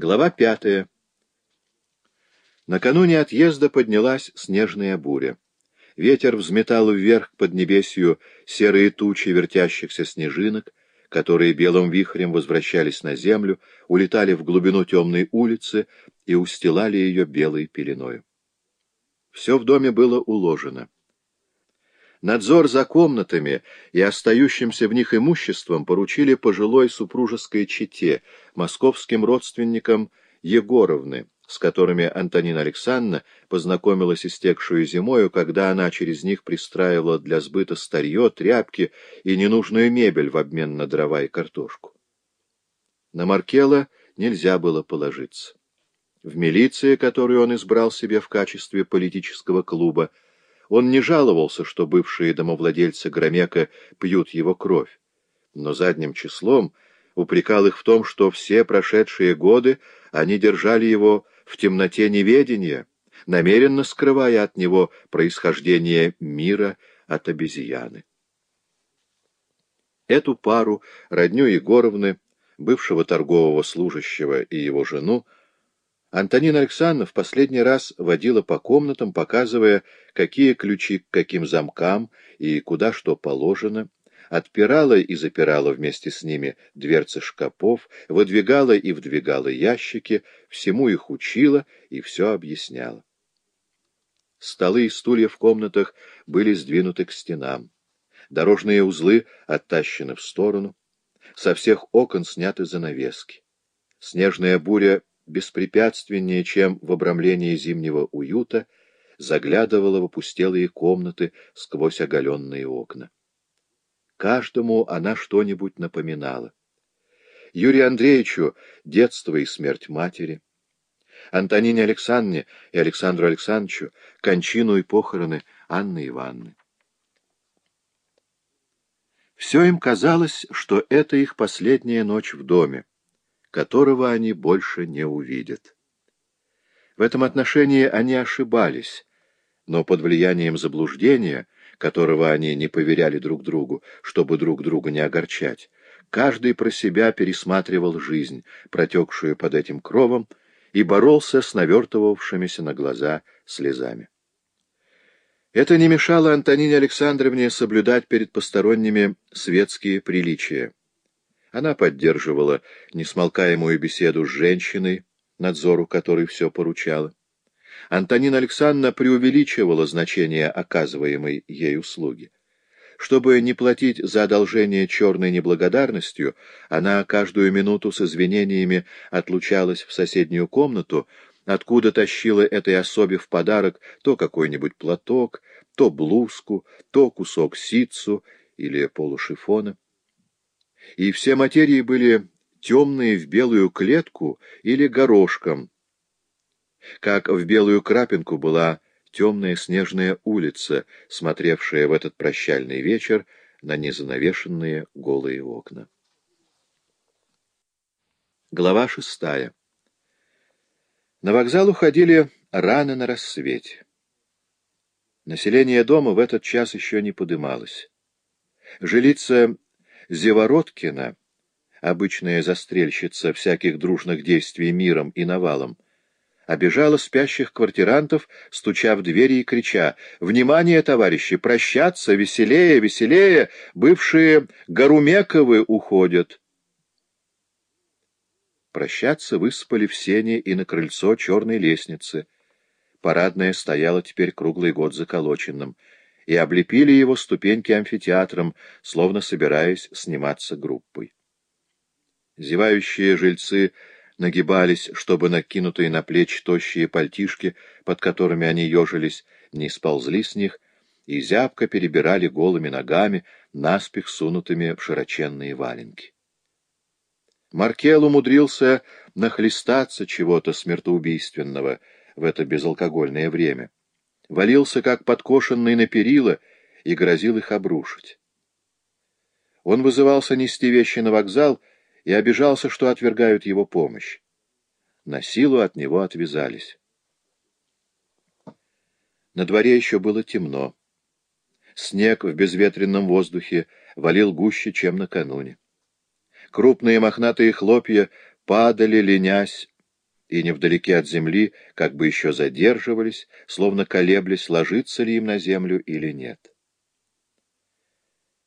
Глава пятая. Накануне отъезда поднялась снежная буря. Ветер взметал вверх под небесью серые тучи вертящихся снежинок, которые белым вихрем возвращались на землю, улетали в глубину темной улицы и устилали ее белой пеленою. Все в доме было уложено. Надзор за комнатами и остающимся в них имуществом поручили пожилой супружеской чете, московским родственникам Егоровны, с которыми Антонина Александровна познакомилась истекшую зимою, когда она через них пристраивала для сбыта старье, тряпки и ненужную мебель в обмен на дрова и картошку. На Маркела нельзя было положиться. В милиции, которую он избрал себе в качестве политического клуба, он не жаловался, что бывшие домовладельцы Громека пьют его кровь, но задним числом упрекал их в том, что все прошедшие годы они держали его в темноте неведения, намеренно скрывая от него происхождение мира от обезьяны. Эту пару, родню Егоровны, бывшего торгового служащего и его жену, Антонина Александровна в последний раз водила по комнатам, показывая, какие ключи к каким замкам и куда что положено, отпирала и запирала вместе с ними дверцы шкапов, выдвигала и вдвигала ящики, всему их учила и все объясняла. Столы и стулья в комнатах были сдвинуты к стенам. Дорожные узлы оттащены в сторону. Со всех окон сняты занавески. Снежная буря беспрепятственнее, чем в обрамлении зимнего уюта, заглядывала в опустелые комнаты сквозь оголенные окна. Каждому она что-нибудь напоминала. Юрию Андреевичу — детство и смерть матери, Антонине Александровне и Александру Александровичу — кончину и похороны Анны Ивановны. Все им казалось, что это их последняя ночь в доме которого они больше не увидят. В этом отношении они ошибались, но под влиянием заблуждения, которого они не поверяли друг другу, чтобы друг друга не огорчать, каждый про себя пересматривал жизнь, протекшую под этим кровом, и боролся с навертывавшимися на глаза слезами. Это не мешало Антонине Александровне соблюдать перед посторонними светские приличия. Она поддерживала несмолкаемую беседу с женщиной, надзору которой все поручала. Антонина Александровна преувеличивала значение оказываемой ей услуги. Чтобы не платить за одолжение черной неблагодарностью, она каждую минуту с извинениями отлучалась в соседнюю комнату, откуда тащила этой особе в подарок то какой-нибудь платок, то блузку, то кусок ситцу или полушифона и все материи были темные в белую клетку или горошком, как в белую крапинку была темная снежная улица, смотревшая в этот прощальный вечер на незанавешенные голые окна. Глава шестая На вокзал уходили рано на рассвете. Население дома в этот час еще не подымалось. Жилица Зевороткина, обычная застрельщица всяких дружных действий миром и навалом, обижала спящих квартирантов, стуча в двери и крича «Внимание, товарищи! Прощаться! Веселее, веселее! Бывшие Гарумековы уходят!» Прощаться выспали в сене и на крыльцо черной лестницы. Парадная стояла теперь круглый год заколоченным — и облепили его ступеньки амфитеатром, словно собираясь сниматься группой. Зевающие жильцы нагибались, чтобы накинутые на плечи тощие пальтишки, под которыми они ежились, не сползли с них, и зябко перебирали голыми ногами, наспех сунутыми в широченные валенки. Маркел умудрился нахлестаться чего-то смертоубийственного в это безалкогольное время валился как подкошенный на перила и грозил их обрушить. Он вызывался нести вещи на вокзал и обижался, что отвергают его помощь. На силу от него отвязались. На дворе еще было темно. Снег в безветренном воздухе валил гуще, чем накануне. Крупные мохнатые хлопья падали, ленясь, и невдалеке от земли как бы еще задерживались, словно колеблясь, ложиться ли им на землю или нет.